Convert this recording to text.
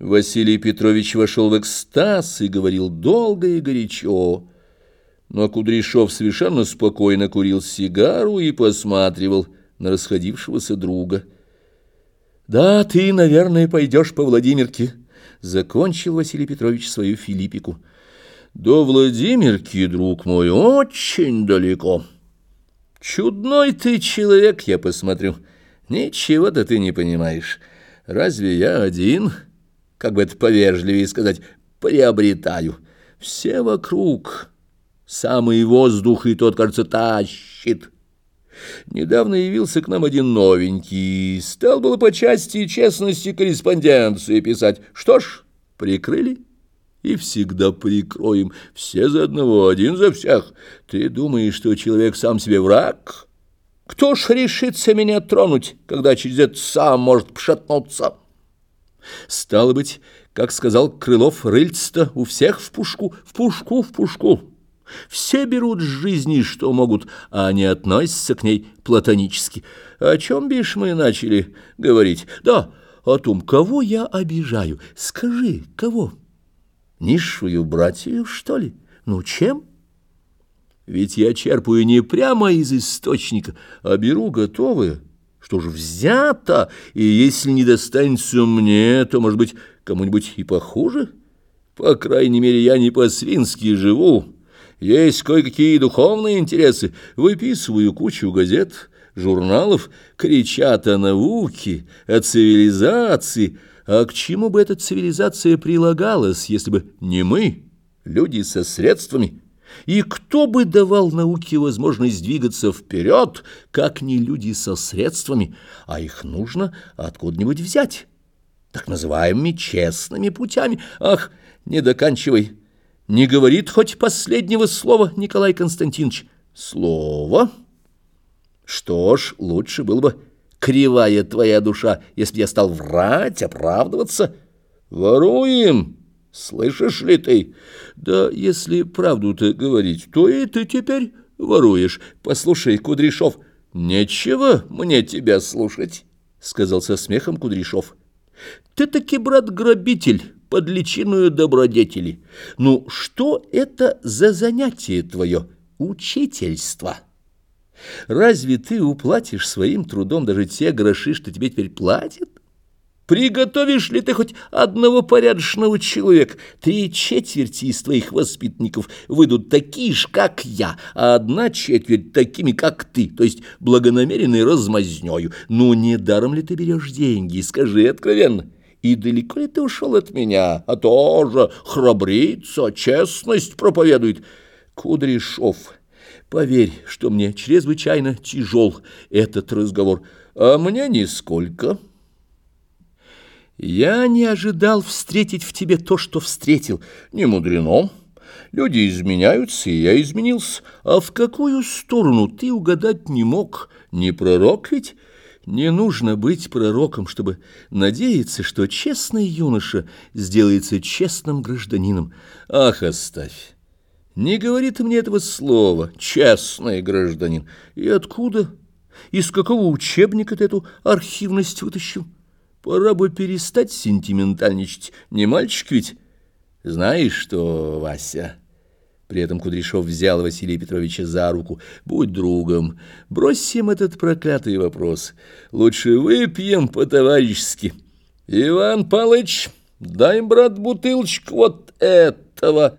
Василий Петрович вошел в экстаз и говорил долго и горячо. Но Кудряшов совершенно спокойно курил сигару и посматривал на расходившегося друга. «Да, ты, наверное, пойдешь по Владимирке», — закончил Василий Петрович свою Филиппику. «До Владимирки, друг мой, очень далеко. Чудной ты человек, я посмотрю. Ничего-то ты не понимаешь. Разве я один?» Как бы это повежливее сказать, приобретаю. Все вокруг, самый воздух и тот, кажется, тащит. Недавно явился к нам один новенький, стал было по части честности корреспонденции писать. Что ж, прикрыли и всегда прикроем. Все за одного, один за всех. Ты думаешь, что человек сам себе враг? Кто ж решится меня тронуть, когда через это сам может пшатнуться?» Стало быть, как сказал Крылов, рыльц-то у всех в пушку, в пушку, в пушку. Все берут с жизни, что могут, а не относятся к ней платонически. О чем, бишь, мы начали говорить? Да, о том, кого я обижаю. Скажи, кого? Низшую братью, что ли? Ну, чем? Ведь я черпаю не прямо из источника, а беру готовые, что ж, взято, и если не достанется мне, то, может быть, кому-нибудь и похуже? По крайней мере, я не по-свински живу. Есть кое-какие духовные интересы. Выписываю кучу газет, журналов, кричат о науке, о цивилизации. А к чему бы эта цивилизация прилагалась, если бы не мы, люди со средствами, и кто бы давал науке возможность двигаться вперед, как не люди со средствами, а их нужно откуда-нибудь взять, так называемыми честными путями. Ах, не доканчивай, не говорит хоть последнего слова Николай Константинович. Слово? Что ж, лучше было бы кривая твоя душа, если я стал врать, оправдываться. Воруем! Слышишь ли ты? Да если правду-то говорить, то и ты теперь воруешь. Послушай, Кудряшов, нечего мне тебя слушать, сказал со смехом Кудряшов. Ты таки, брат, грабитель под личиную добродетели. Ну, что это за занятие твое? Учительство. Разве ты уплатишь своим трудом даже те гроши, что тебе теперь платят? Приготовишь ли ты хоть одного порядочного человека? Три четверти из твоих воспитанников выйдут такие же, как я, а одна четверть такими, как ты, то есть благонамеренной размазнёю. Ну, не даром ли ты берешь деньги, скажи откровенно? И далеко ли ты ушел от меня? А тоже храбрится, честность проповедует. Кудряшов, поверь, что мне чрезвычайно тяжел этот разговор, а мне нисколько». Я не ожидал встретить в тебе то, что встретил. Не мудрено. Люди изменяются, и я изменился. А в какую сторону ты угадать не мог? Не пророк ведь? Не нужно быть пророком, чтобы надеяться, что честный юноша сделается честным гражданином. Ах, оставь! Не говори ты мне этого слова, честный гражданин. И откуда? Из какого учебника ты эту архивность вытащил? Пора бы перестать сентиментальничать. Не мальчик ведь? Знаешь что, Вася? При этом Кудряшов взял Василия Петровича за руку. Будь другом, бросим этот проклятый вопрос. Лучше выпьем по-товарищески. Иван Палыч, дай, брат, бутылочку вот этого...